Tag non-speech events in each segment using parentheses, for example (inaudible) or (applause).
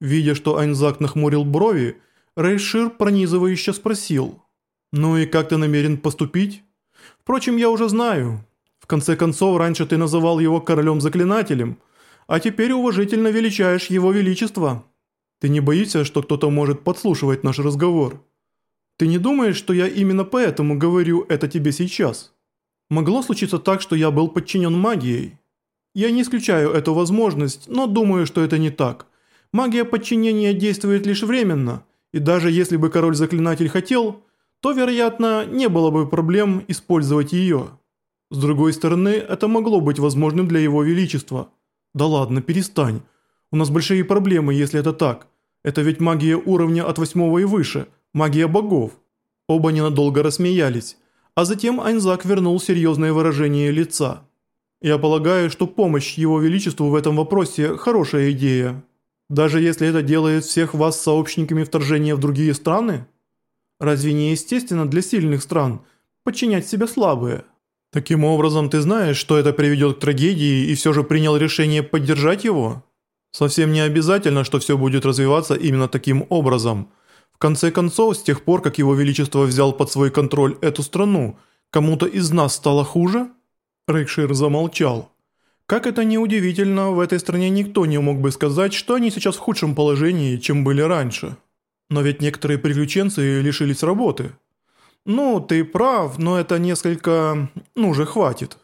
Видя, что Айнзак нахмурил брови, Рейшир пронизывающе спросил. «Ну и как ты намерен поступить?» «Впрочем, я уже знаю. В конце концов, раньше ты называл его королем-заклинателем, а теперь уважительно величаешь его величество. Ты не боишься, что кто-то может подслушивать наш разговор? Ты не думаешь, что я именно поэтому говорю это тебе сейчас? Могло случиться так, что я был подчинен магией. Я не исключаю эту возможность, но думаю, что это не так. Магия подчинения действует лишь временно, и даже если бы король-заклинатель хотел, то, вероятно, не было бы проблем использовать ее. С другой стороны, это могло быть возможным для его величества. Да ладно, перестань. У нас большие проблемы, если это так. Это ведь магия уровня от восьмого и выше, магия богов. Оба ненадолго рассмеялись, а затем Айнзак вернул серьезное выражение лица. Я полагаю, что помощь его величеству в этом вопросе – хорошая идея. Даже если это делает всех вас сообщниками вторжения в другие страны? Разве не естественно для сильных стран подчинять себя слабые? Таким образом, ты знаешь, что это приведет к трагедии и все же принял решение поддержать его? Совсем не обязательно, что все будет развиваться именно таким образом. В конце концов, с тех пор, как его величество взял под свой контроль эту страну, кому-то из нас стало хуже? Рейкшир замолчал. Как это ни удивительно, в этой стране никто не мог бы сказать, что они сейчас в худшем положении, чем были раньше. Но ведь некоторые приключенцы лишились работы. «Ну, ты прав, но это несколько... ну же, хватит».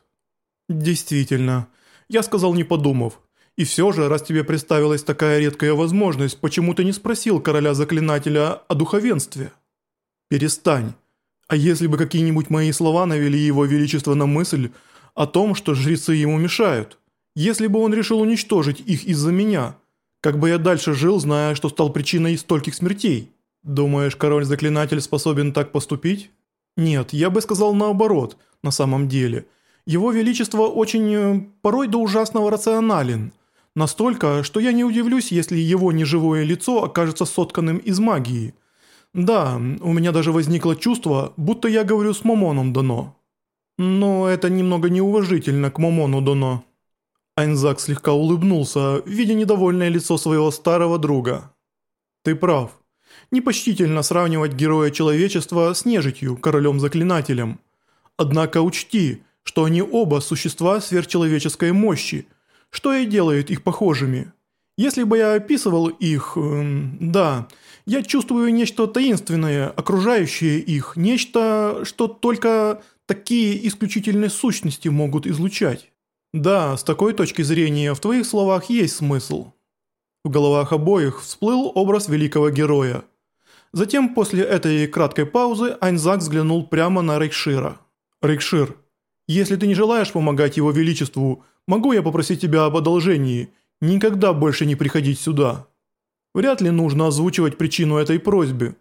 «Действительно. Я сказал, не подумав. И все же, раз тебе представилась такая редкая возможность, почему ты не спросил короля-заклинателя о духовенстве?» «Перестань. А если бы какие-нибудь мои слова навели его величество на мысль о том, что жрецы ему мешают? Если бы он решил уничтожить их из-за меня, как бы я дальше жил, зная, что стал причиной стольких смертей?» «Думаешь, король-заклинатель способен так поступить?» «Нет, я бы сказал наоборот, на самом деле. Его Величество очень, э, порой до ужасного рационален. Настолько, что я не удивлюсь, если его неживое лицо окажется сотканным из магии. Да, у меня даже возникло чувство, будто я говорю с Момоном Дано. Но это немного неуважительно к Момону Дано». Айнзак слегка улыбнулся, видя недовольное лицо своего старого друга. «Ты прав». Непочтительно сравнивать героя человечества с нежитью, королем-заклинателем. Однако учти, что они оба существа сверхчеловеческой мощи, что и делает их похожими. Если бы я описывал их, эм, да, я чувствую нечто таинственное, окружающее их, нечто, что только такие исключительные сущности могут излучать. Да, с такой точки зрения в твоих словах есть смысл. В головах обоих всплыл образ великого героя – Затем, после этой краткой паузы, Айнзак взглянул прямо на Рейкшира. «Рейкшир, если ты не желаешь помогать его величеству, могу я попросить тебя об одолжении, никогда больше не приходить сюда?» Вряд ли нужно озвучивать причину этой просьбы.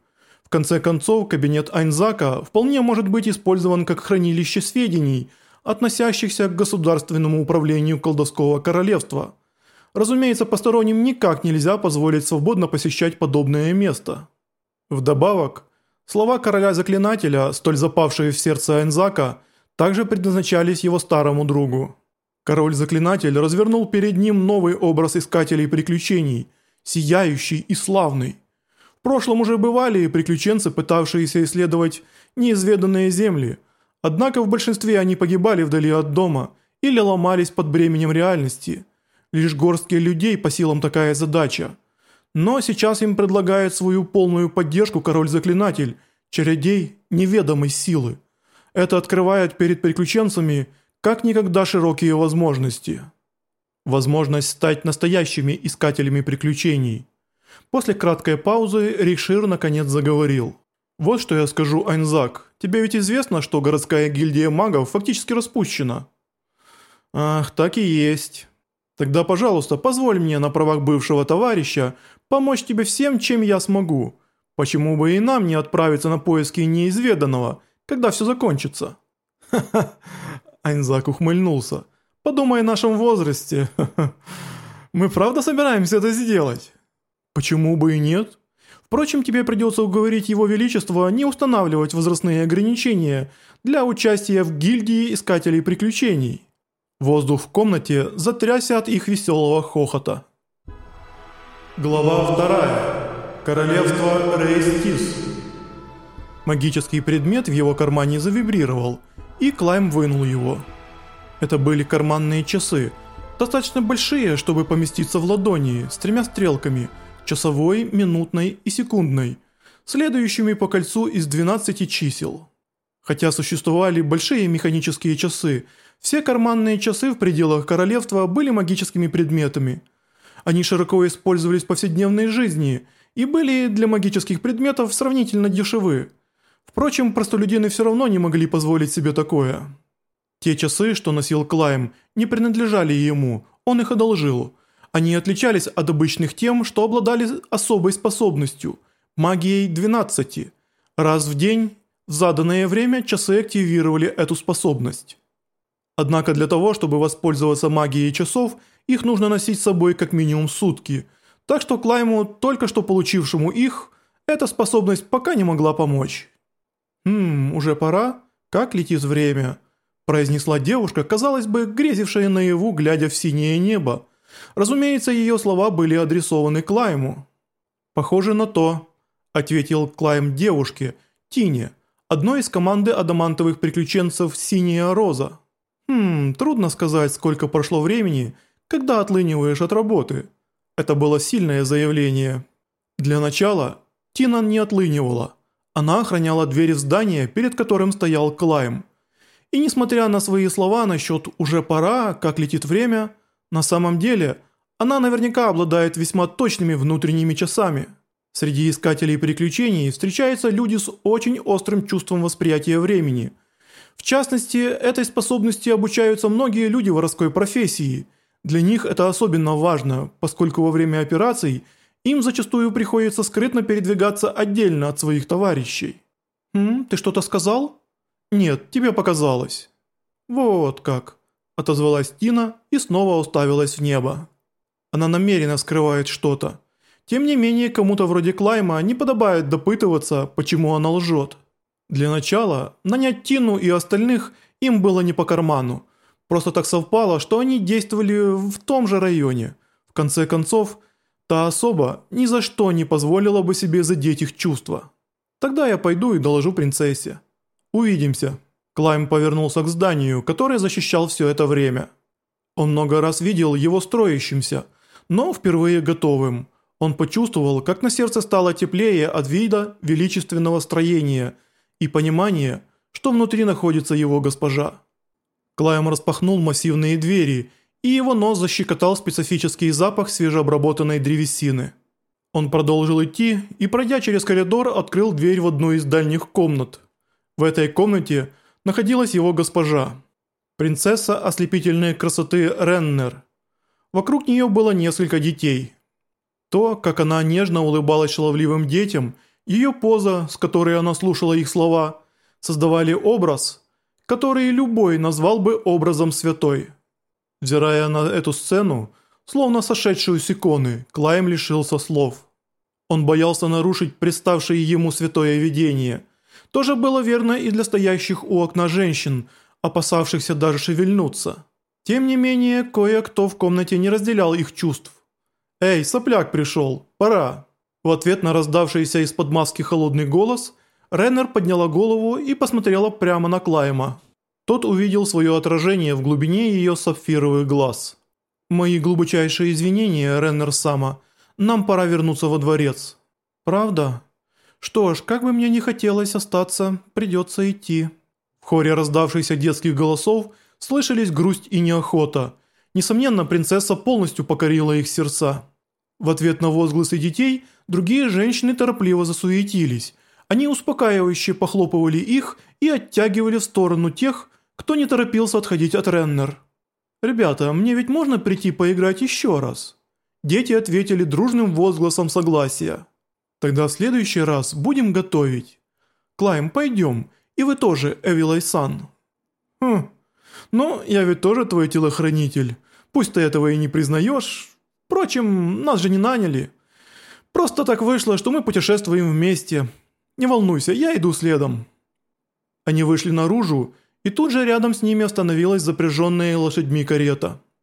В конце концов, кабинет Айнзака вполне может быть использован как хранилище сведений, относящихся к государственному управлению колдовского королевства. Разумеется, посторонним никак нельзя позволить свободно посещать подобное место. Вдобавок, слова короля-заклинателя, столь запавшие в сердце Айнзака, также предназначались его старому другу. Король-заклинатель развернул перед ним новый образ искателей приключений, сияющий и славный. Прошлом уже бывали приключенцы, пытавшиеся исследовать неизведанные земли, однако в большинстве они погибали вдали от дома или ломались под бременем реальности. Лишь горстки людей по силам такая задача – но сейчас им предлагает свою полную поддержку король-заклинатель, чародей неведомой силы. Это открывает перед приключенцами как никогда широкие возможности. Возможность стать настоящими искателями приключений. После краткой паузы Рикшир наконец заговорил. «Вот что я скажу, Айнзак. Тебе ведь известно, что городская гильдия магов фактически распущена?» «Ах, так и есть. Тогда, пожалуйста, позволь мне на правах бывшего товарища помочь тебе всем, чем я смогу. Почему бы и нам не отправиться на поиски неизведанного, когда все закончится?» «Ха-ха!» (laughs) Айнзак ухмыльнулся. «Подумай о нашем возрасте. (laughs) Мы правда собираемся это сделать?» «Почему бы и нет?» Впрочем, тебе придется уговорить его величество не устанавливать возрастные ограничения для участия в гильдии искателей приключений. Воздух в комнате затрясся от их веселого хохота. Глава вторая. Королевство Рейстис. Магический предмет в его кармане завибрировал, и Клайм вынул его. Это были карманные часы, достаточно большие, чтобы поместиться в ладони, с тремя стрелками – часовой, минутной и секундной, следующими по кольцу из 12 чисел. Хотя существовали большие механические часы, все карманные часы в пределах королевства были магическими предметами – они широко использовались в повседневной жизни и были для магических предметов сравнительно дешевы. Впрочем, простолюдины все равно не могли позволить себе такое. Те часы, что носил Клайм, не принадлежали ему, он их одолжил. Они отличались от обычных тем, что обладали особой способностью – магией 12. Раз в день, в заданное время, часы активировали эту способность. Однако для того, чтобы воспользоваться магией часов – их нужно носить с собой как минимум сутки, так что Клайму, только что получившему их, эта способность пока не могла помочь. «Хм, уже пора? Как летит время?» произнесла девушка, казалось бы, грезившая наяву, глядя в синее небо. Разумеется, ее слова были адресованы Клайму. «Похоже на то», – ответил Клайм девушке, Тине, одной из команды адамантовых приключенцев «Синяя роза». «Хм, трудно сказать, сколько прошло времени, когда отлыниваешь от работы. Это было сильное заявление. Для начала Тина не отлынивала. Она охраняла двери здания, перед которым стоял Клайм. И несмотря на свои слова насчет «уже пора», «как летит время», на самом деле она наверняка обладает весьма точными внутренними часами. Среди искателей приключений встречаются люди с очень острым чувством восприятия времени. В частности, этой способности обучаются многие люди воровской профессии – для них это особенно важно, поскольку во время операций им зачастую приходится скрытно передвигаться отдельно от своих товарищей. «Хм, ты что-то сказал?» «Нет, тебе показалось». «Вот как», – отозвалась Тина и снова уставилась в небо. Она намеренно скрывает что-то. Тем не менее, кому-то вроде Клайма не подобает допытываться, почему она лжет. Для начала, нанять Тину и остальных им было не по карману, Просто так совпало, что они действовали в том же районе. В конце концов, та особа ни за что не позволила бы себе задеть их чувства. Тогда я пойду и доложу принцессе. Увидимся. Клайм повернулся к зданию, которое защищал все это время. Он много раз видел его строящимся, но впервые готовым. Он почувствовал, как на сердце стало теплее от вида величественного строения и понимания, что внутри находится его госпожа. Клайм распахнул массивные двери, и его нос защекотал специфический запах свежеобработанной древесины. Он продолжил идти и, пройдя через коридор, открыл дверь в одну из дальних комнат. В этой комнате находилась его госпожа. Принцесса ослепительной красоты Реннер. Вокруг нее было несколько детей. То, как она нежно улыбалась шаловливым детям, ее поза, с которой она слушала их слова, создавали образ – который любой назвал бы образом святой. Взирая на эту сцену, словно сошедшую с иконы, Клайм лишился слов. Он боялся нарушить представшее ему святое видение. То же было верно и для стоящих у окна женщин, опасавшихся даже шевельнуться. Тем не менее, кое-кто в комнате не разделял их чувств. «Эй, сопляк пришел, пора!» В ответ на раздавшийся из-под маски холодный голос – Реннер подняла голову и посмотрела прямо на Клайма. Тот увидел свое отражение в глубине ее сапфировых глаз. «Мои глубочайшие извинения, Реннер Сама. Нам пора вернуться во дворец». «Правда?» «Что ж, как бы мне не хотелось остаться, придется идти». В хоре раздавшихся детских голосов слышались грусть и неохота. Несомненно, принцесса полностью покорила их сердца. В ответ на возгласы детей другие женщины торопливо засуетились – они успокаивающе похлопывали их и оттягивали в сторону тех, кто не торопился отходить от Реннер. «Ребята, мне ведь можно прийти поиграть еще раз?» Дети ответили дружным возгласом согласия. «Тогда в следующий раз будем готовить. Клайм, пойдем, и вы тоже, Эвилай-сан». «Хм, ну, я ведь тоже твой телохранитель. Пусть ты этого и не признаешь. Впрочем, нас же не наняли. Просто так вышло, что мы путешествуем вместе». Не волнуйся, я иду следом». Они вышли наружу, и тут же рядом с ними остановилась запряженная лошадьми карета.